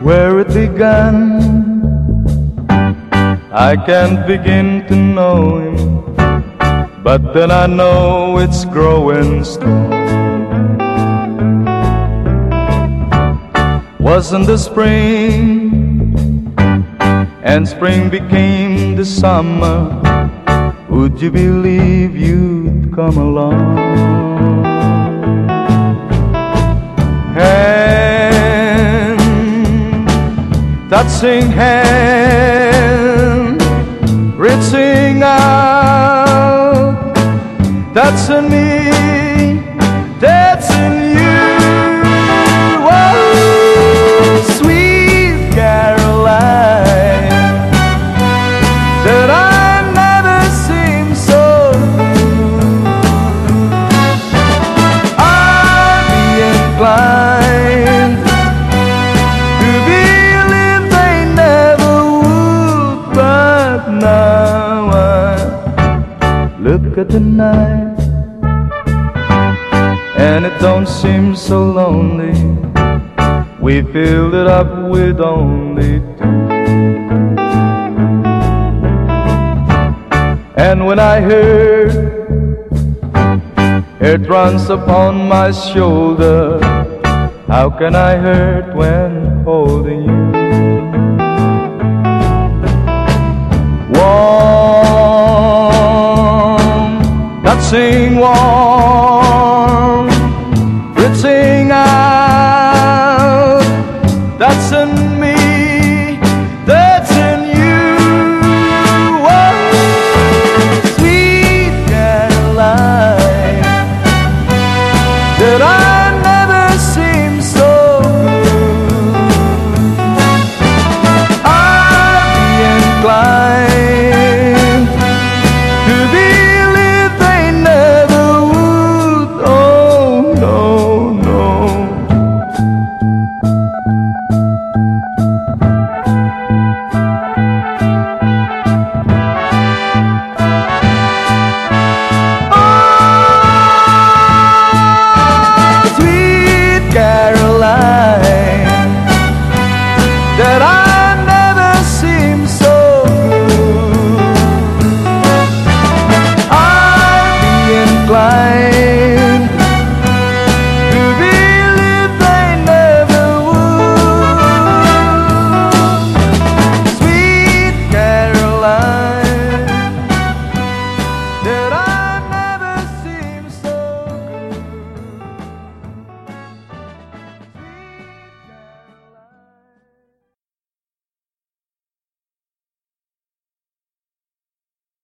Where it began, I can't begin to know him, but then I know it's growing strong. Wasn't the spring, and spring became the summer. Would you believe you'd come along? Hand, touching hand, reaching out, that's in me, that I've never so be to believe they never would, but now I look at the night and it don't seem so lonely. We filled it up with only two. And when I heard it runs upon my shoulder, how can I hurt when holding you? Warm, touching warm, reaching out, that's in